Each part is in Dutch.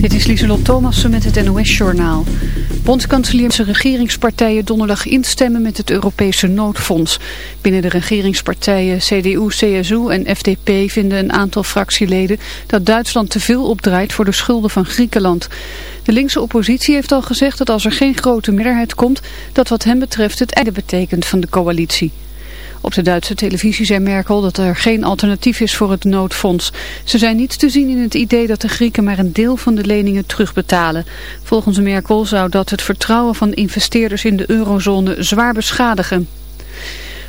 Dit is Lieselot Thomassen met het NOS-journaal. Bondskanselier regeringspartijen donderdag instemmen met het Europese noodfonds. Binnen de regeringspartijen CDU, CSU en FDP vinden een aantal fractieleden dat Duitsland te veel opdraait voor de schulden van Griekenland. De linkse oppositie heeft al gezegd dat als er geen grote meerderheid komt, dat wat hem betreft het einde betekent van de coalitie. Op de Duitse televisie zei Merkel dat er geen alternatief is voor het noodfonds. Ze zijn niet te zien in het idee dat de Grieken maar een deel van de leningen terugbetalen. Volgens Merkel zou dat het vertrouwen van investeerders in de eurozone zwaar beschadigen.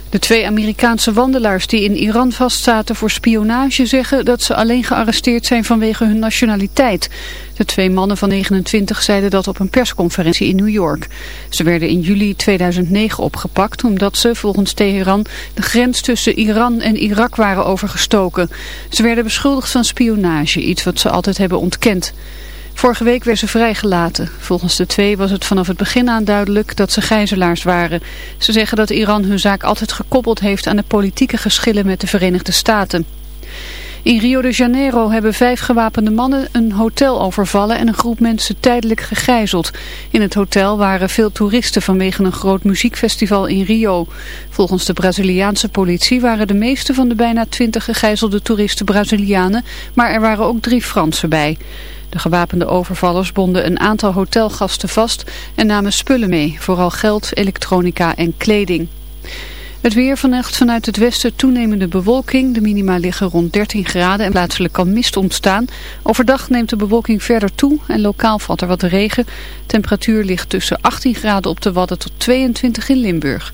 De twee Amerikaanse wandelaars die in Iran vastzaten voor spionage zeggen dat ze alleen gearresteerd zijn vanwege hun nationaliteit. De twee mannen van 29 zeiden dat op een persconferentie in New York. Ze werden in juli 2009 opgepakt omdat ze volgens Teheran de grens tussen Iran en Irak waren overgestoken. Ze werden beschuldigd van spionage, iets wat ze altijd hebben ontkend. Vorige week werden ze vrijgelaten. Volgens de twee was het vanaf het begin aan duidelijk dat ze gijzelaars waren. Ze zeggen dat Iran hun zaak altijd gekoppeld heeft aan de politieke geschillen met de Verenigde Staten. In Rio de Janeiro hebben vijf gewapende mannen een hotel overvallen en een groep mensen tijdelijk gegijzeld. In het hotel waren veel toeristen vanwege een groot muziekfestival in Rio. Volgens de Braziliaanse politie waren de meeste van de bijna twintig gegijzelde toeristen Brazilianen, maar er waren ook drie Fransen bij. De gewapende overvallers bonden een aantal hotelgasten vast en namen spullen mee, vooral geld, elektronica en kleding. Het weer vannacht vanuit het westen toenemende bewolking. De minima liggen rond 13 graden en plaatselijk kan mist ontstaan. Overdag neemt de bewolking verder toe en lokaal valt er wat regen. Temperatuur ligt tussen 18 graden op de Wadden tot 22 in Limburg.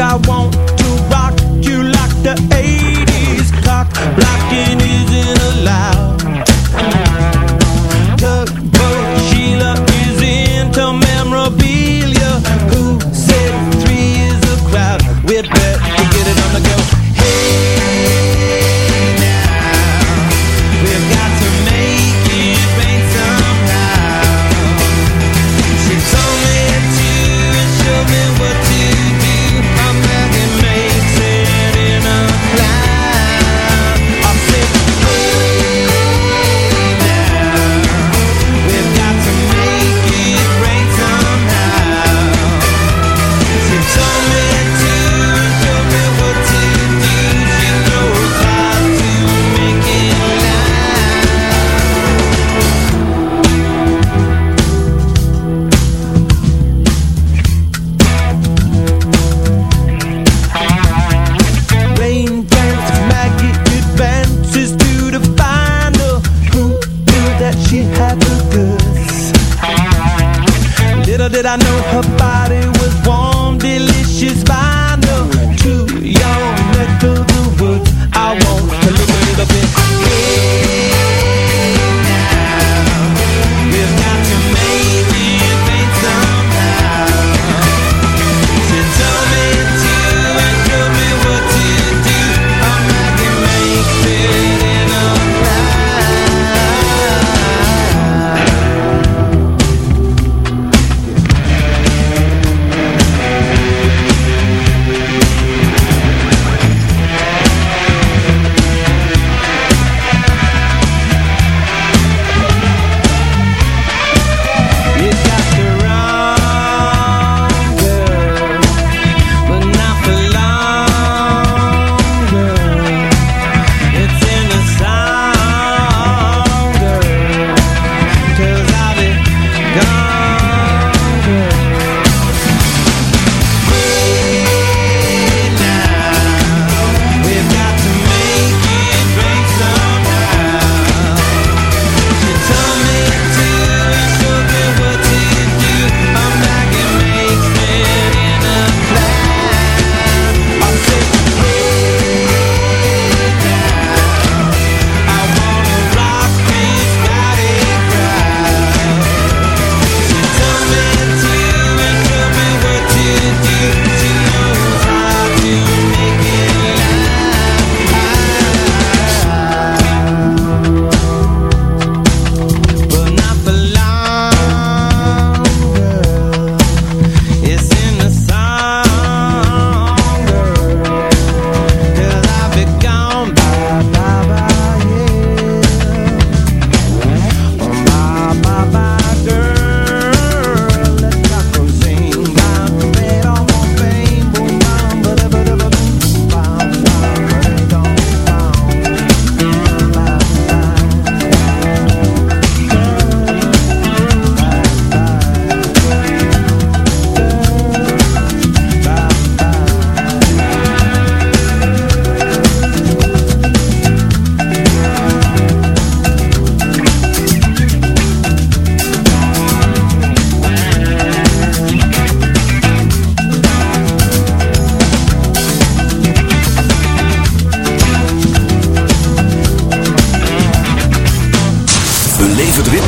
I want.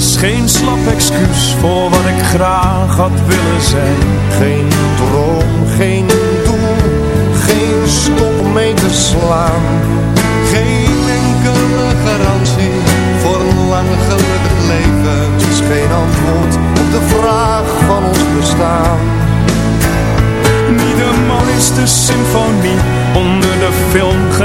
Geen slap excuus voor wat ik graag had willen zijn. Geen droom, geen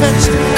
fetched